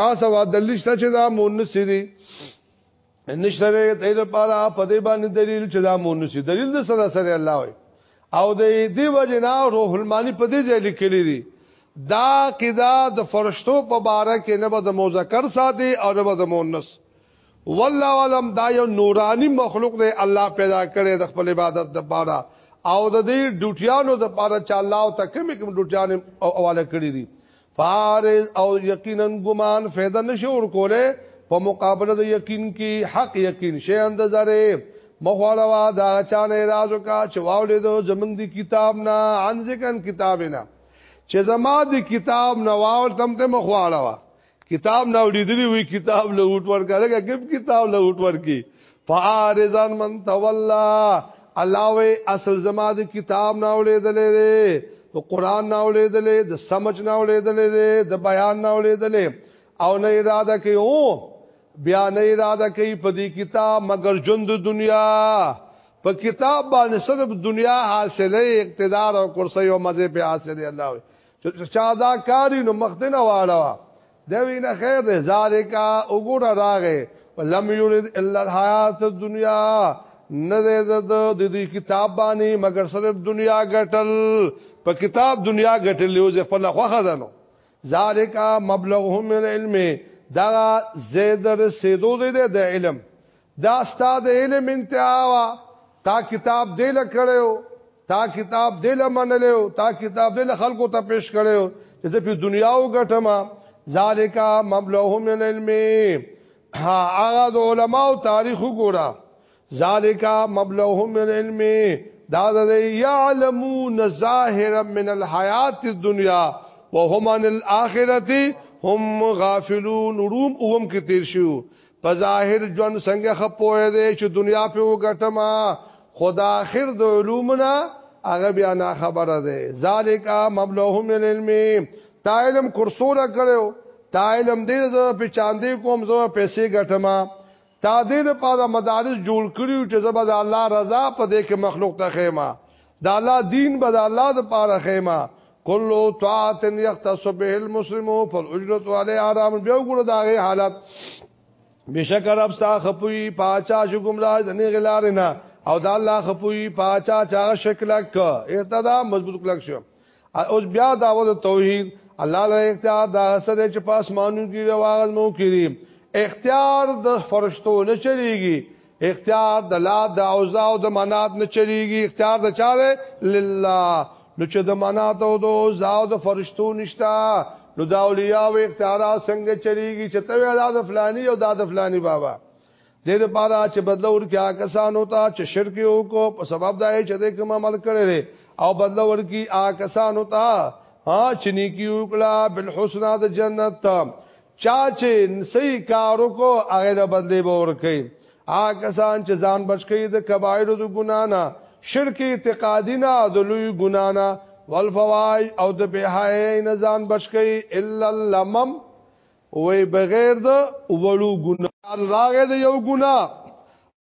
Speaker 1: تاسو وا دلیل شته چې دا مونث دي نشته دې لپاره په دې باندې دلیل چې دا مونث دلیل د سره سره الله وای او د دې وجنا روح المانی په دې ځای لیکلي دي دا کدا د فرشتو په باره کې نه به د مذکر ساتي او نه به د مؤنث والله علم دا یو نورانی مخلوق دی الله پیدا کړی د خپل عبادت د پاره او د دې ډوټیانو د پاره چې الله او تکم کوم ډوټیان او اواله کړی دي فارز او یقینا ګمان فایده نشور کوله په مقابله د یقین کې حق یقین شی اند زره مخالوا دا چانه رازو کا چې واولې دو زمنګ دی کتاب نه ان ځکن کتاب نه چې زما دی کتاب نه واول تم ته مخالوا کتاب نه وړیدلی وی کتاب له وټ ور کړه کب کتاب له وټ ور کی فارزان من تولا الله وی اصل زما د کتاب نه وړیدلې د قران نه وړیدلې د سمج نه وړیدلې د بیان نه وړیدلې او نه اراده کوي او بیا نه اراده کوي په دې کتاب مگر ژوند دنیا په کتاب باندې صرف دنیا حاصله اقتدار او کرسي او مزه په حاصله الله وی چې چا دا کاری نو مخدنه واړه دا وینه خیر ده ذالیکا وګوره راغې ولم یرید الا الحیات الدنیا نه ده د دې کتاب باندې مگر صرف دنیا ګټل په کتاب دنیا ګټل یو ځ خپل خوخه ده نو ذالیکا مبلغهم من علم دا زید رسیدو دې د علم دا ستا د علم انتها وا تا کتاب دې لکړیو تا کتاب دې لمنلیو تا کتاب دې خلکو ته پیش کړیو چې زه په دنیا او ګټم ذالک مبلغهم من العلم ها هغه د علما او تاریخ ګورا ذالک مبلغهم من العلم دا د یعلمون ظاهرا من الحیات الدنیا وهم عن الاخرته هم غافلون روم اوم کې تیر شو په ظاهر ژوند څنګه خپوي دي چې دنیا په وګټم خدا اخر د علومنا هغه بیا نه خبره ده ذالک مبلغهم العلم تا علم کورسوره کړو تا علم دې زره په چاندې کوم زره پیسې ګټم تا دې لپاره مدارس جوړ کړیو چې زبر الله رضا په دې کې مخلوق ته خېما د الله دین به د الله د پاره خیمه کل طاعت یختص به المسلم فالاجرت علی حرام بیا وګړه داغه حالت بشکر اب سا خپوی پاچا شو گمراه د نه غلار نه او د الله خپوی پاچا چا شکل ک اهتدا مضبوط کلک شو او بیا داوود توحید الله له اختیار دا سره چې پاسمانو کې رواغ مو کړی اختیار د فرشتو نه چلیږي اختیار د لا د اوزا او د منات نه چلیږي اختیار د چا ده لله نو چې د منات او د اوزا او د فرشتو نشتا نو دا اولیاء او اختیار څنګه چلیږي چې ته ویلا د فلانی او دا د فلانی بابا د دې لپاره چې بدلور کیا کسانو ته چې شرک یو کو په سبب دا چې د کوم عمل کړي او بدلور کی آ کسانو ته ها چې نیکیو کلا بالحسنا د جنت چا چې صحیح کار وکړو هغه له بدلی به ورکي آ کسان چې ځان بچ کړي د کبایر د ګنا نه شرک اعتقادی نه د لوی ګنا نه والفوای او د بهای نه ځان بچ کړي الا لمم وې بغیر د وړو ګنا راغې د یو ګنا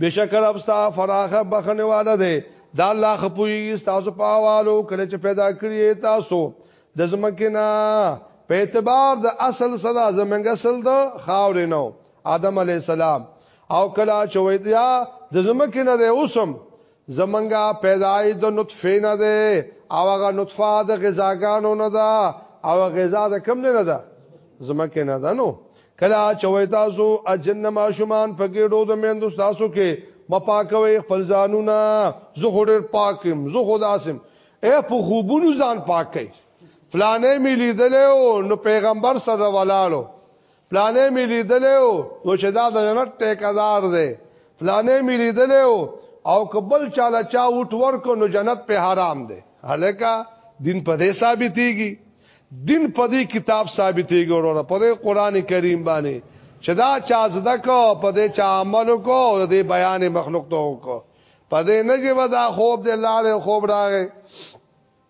Speaker 1: بشکر ابستا فراخه بخنه واده ده دا الله خپوي تاسو په حوالو کله چې پیدا کړی تاسو د زمکه نه په اعتبار د اصل صدا زمنګ اصل د خاور نو آدم علی السلام او کلا چویدیا د زمکه نه د اوسم زمونږه پیدایش د نطفه نه ده او هغه نطفه د غذاګانو نه ده او غذا د کم نه ده زمکه نه ده نو کله چوي تاسو اجن ماشومان په ګډو د مندو تاسو کې مپاکوي خپل ځانونه زه خورر پاکم زه خداسم اے په خوبونو ځان پاکي فلانه ملي دلو نو پیغمبر سره ولالو پلانې مې لیدلې او نو چې دا د جنت ټیکدار دی پلانې مې لیدلې او کبل چاله چا وټ ورکو نو جنت په حرام دی هلکه دین په دې ثابتېږي دین په دې کتاب ثابتېږي وروره په دې قران کریم باندې چې دا چا زده کو په دې چا عمل کو او دې بیان مخلوق ته وکړو په دې نه کې ودا خوب دې لاله خوب راغې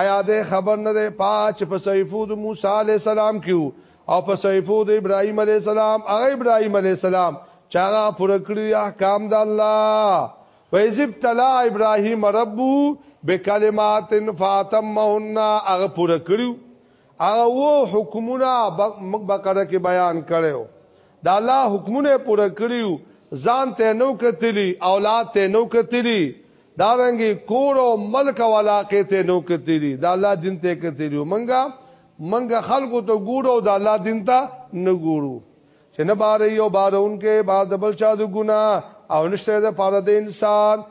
Speaker 1: آیا د خبر نه دی پاچ په صحیفو د موسی علی السلام کیو او په صحیفو د ابراهیم علی السلام هغه ابراهیم علی السلام چاغه پر کړی احکام د الله ویزب تلا ابراهیم رب بکلمات فاتمهن هغه پر کړیو هغه وو حکمونه بقره کې بیان کړو دا الله حکمونه پر کړیو ځان ته نو کتلی اولاد ته نو کتلی دا رنګي کور او ملک او علاقه ته نو کتلی دا الله دین ته کتلی منګه منګه خلکو ته ګورو دا الله دین ته نه ګورو چې نه بار یو بارون کې بار د بل چا د ګنا او نشته د پاره د انسان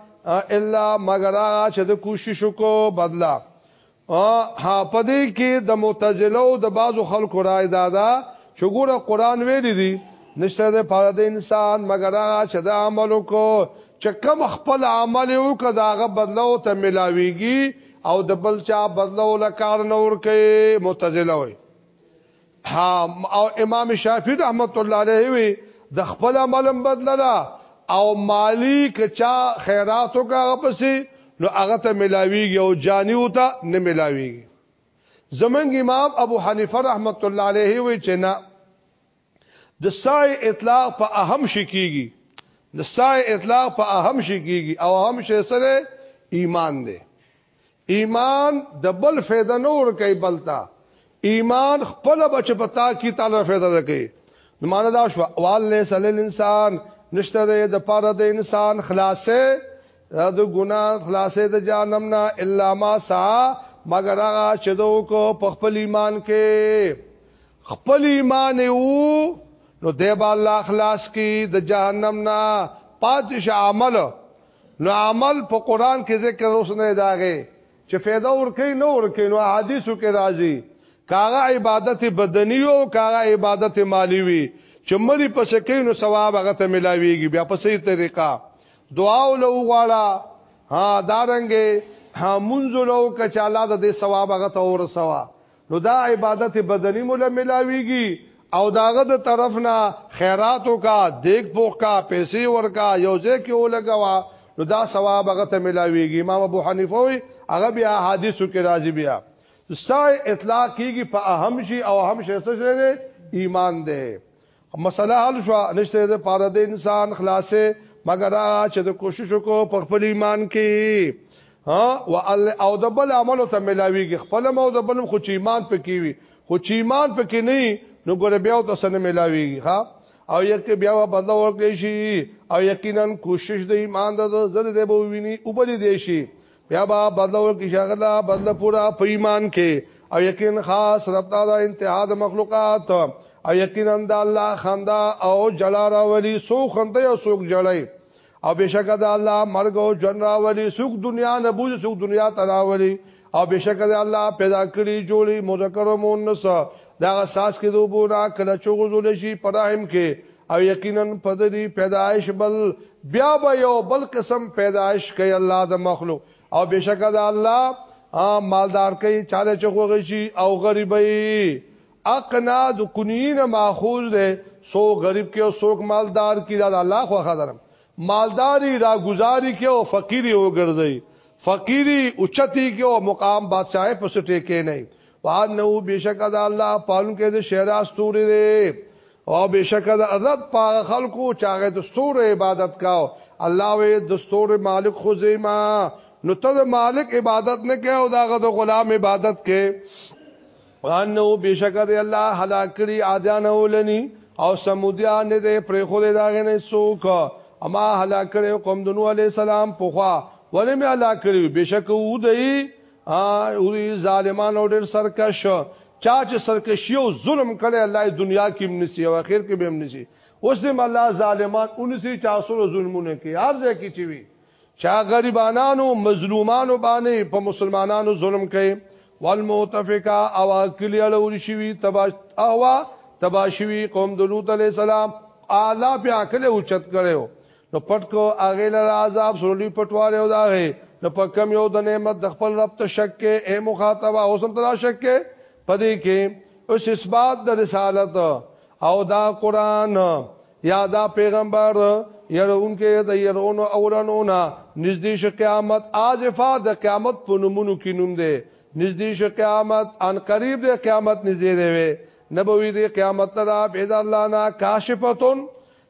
Speaker 1: الا مگر هغه چې د کوشش کو بدلا ها په دې کې د معتزله او د بعضو خلکو رائے دا ده چې ګوره قران ویل دي نشته د پاره د انسان مګر هغه چې د عمل کو چې کم خپل عمل او کداغه بدلو ته ملاويږي او د بل چا بدلو لکار نور کوي معتزله وي ها او امام شافعي رحمت الله علیه وی د خپل عملم بدل ده او مالی کچا خیراتو کا غپسی نو هغه ته ملاویږي او جانی او ته نه ملاویږي زمنګ امام ابو حنیفه رحمت الله علیه وی چې نه د سای اطلاق په اهم شي کیږي د سای اطلاق په اهم شي کیږي او اهم شي سره ایمان دی ایمان د بل فایده نه ور کوي بلتا ایمان خپل بچ پتا کی تعالی فایده راکړي نو معنا دا شو وال له سل انسان نشته د پاره د انسان خلاصې د ګنا خلاصې د جهنم نه الا ما سا مگر هغه چې دو کو په خپل ایمان کې خپل ایمان وو نو دی با الله خلاص کی د جهنم نه پاتش عمل نو عمل په قران کې ذکر اوس نه داغه چې فایده ورکې نه ورکې نو حدیثو کې راځي کاغه عبادت بدنی او کاغه عبادت مالی وي چې مری په شکې نو ثواب هغه ته ملاويږي بیا په صحیح طریقه دعا ولو غواړه ها دارنګې ها منځلو کچ الله د دې ثواب هغه ته ورسوا نو دا عبادت بدنی مولا ملاویږي او داغه د طرف نه خیراتو کا دیګ پوخ کا پیسې ورکا یو ځای کې ولګوا نو دا ثواب هغه ته ملاویږي امام ابو حنیفه وی هغه بیا حدیثو کې راځي بیا سای اطلاق کیږي په اهم شي او اهم شي څه شي ایمان دی مسله حل شو نشته د پاره د انسان خلاصې مګر چې د کوشش کو په خپل ایمان کې ها او او د بل عمل ته ملاويږي خپل مو د بل خو چې ایمان پکې وي خو چې ایمان پکې نه نو ګور بیا ته سن ملاويږي ها او یک بیا په بدل ورکړي شي او یقینا کوشش د ایمان د زړه دی بو ویني او بل دی شي بیا با بدل ور کی شغلا بدل پورا په ایمان کې او یقین خاص رب تعالی انتها د مخلوقات او یقینا د الله خندا او جلا راولي سو خندا او سوک جړای او بشک د الله مرګ او جن راولي سوک دنیا نه بوج سوک دنیا تراولي او بشک د الله پیدا کړی جوړي مذکر او مؤنث دا اساس کې دوبونه کله چوغول شي پراهم کې او یقینا پدری پیدایش بل بیا به یو بل قسم پیدائش کوي الله د مخلوق او بشکره د الله مالدار کوي چاله چغوږي شي او غریبي اقنا د کنین ماخوذ ده سو غریب کې او سوک مالدار کې دا الله خو خدرم مالداری را گزاری کې او فقيري وګرځي فقيري اوچتي کې او مقام بادشاہي په سټه کې نه وانه بشک د الله پالون کې د شهرا ستوري دی او بشک د عزت پاغه خلکو چاغه د ستور عبادت کاو الله وې د ستور مالک خو زیما نو ته د مالک عبادت نه کې او داغه د غلام عبادت کې وانه بشک د الله هلاک کړي عادیان ولني او سمودیان دې پرې خو دې داغه نه سوک اما هلاک کړي قوم د نوح عليه السلام په خوا ولې مې هلاک کړي بشک ودی او دی ظالمان او ډیر سرکش چا چې سرکشی او ظلم کړي الله دنیا کې منسی او اخر کې به منسی اوس دې الله ظالمان اونسی چا سره ظلمونه کوي هر ځای کې چی وي چا غریبانانو مظلومانو باندې په مسلمانانو ظلم کوي والموتفقه او اکلی اړول شي تبا اوا تبا شي قوم د لوط علی السلام اعلی په اکل اوچت کړو نو پټ کو هغه له عذاب سره لوی پټواله او داغه نو په کم یو د نعمت د خپل رب ته شک کې اے مخاطب او سم ته شک کې پدې کې اوس اثبات د رسالت او دا قران یا دا پیغمبر يرونکې د يرون اولنونا نږدې ش قیامت ازفا د قیامت په نمونو کې نوم دی نږدې ش قیامت ان قریب د قیامت نږدې دی نبوي د قیامت را بيد الله نا کاشفتون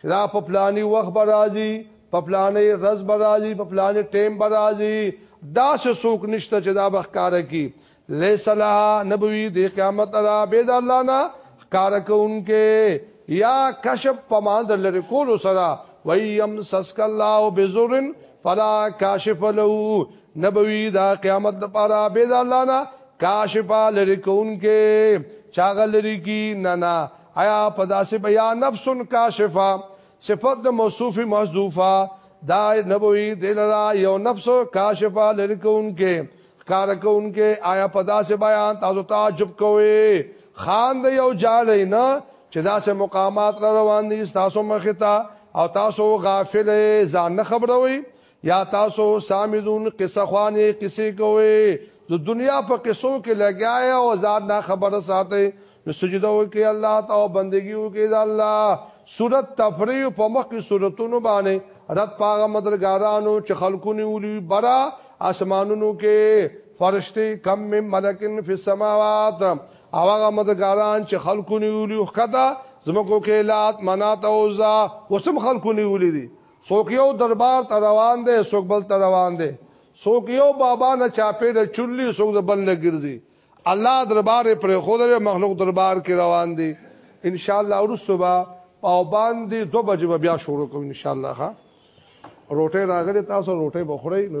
Speaker 1: چې دا په پلاني وخت به راځي په پلاني رز به راځي په پلاني ټیم به راځي دا څه څوک نشته چې دا بخکاره کی لیس لها نبوی دی قیامت را بيد الله نه ښکار کوونکې یا کشف پمان در لری کول سره ویم سسک الله بزرن فلا کاشف له نبوی دا قیامت لپاره بيد الله نه کاشف لری کوونکې چاغل لري کی نه نه آیا په داسې بیا نفس کاشفه صفت د موصوف محذوفه دا نبوي دلرا یو نفس کاشفه لرکونکې کار کوونکې آیا په داسې بیان تاسو تعجب کوئ خان د یو جاړې نه چې داسې مقامات را روان دي تاسو مخه تا او تاسو غافل ځان نه خبروي یا تاسو سامدون قصه خوانې قصې کوي د دنیا په قصو کې لګیاي او ځان نه خبره ساتي نو سجده وکي الله ته او بندگی وکي د الله صورت تفریح په مخ کې صورتونو باندې رد پاغه مدرګارانو چې خلقونه ولي برا اسمانونو کې فرشتي کم من ملکن فی السماوات او هغه مدرګاران چې خلقونه ولي خدا زمکو کې لات منات او زا وسم خلقونه ولي دي څوک یو دربار ته روان دی څوک بل ته روان دی څوک یو بابا نه چاپې د چولې څوک د بل نه ګرځي الله دربار پر خود مخلوق دربار کې روان دی ان شاء الله ورسره با او باندې دو بجې بیا شروع کوو ان شاء الله ها روټه راغله تاسو روټه بخورئ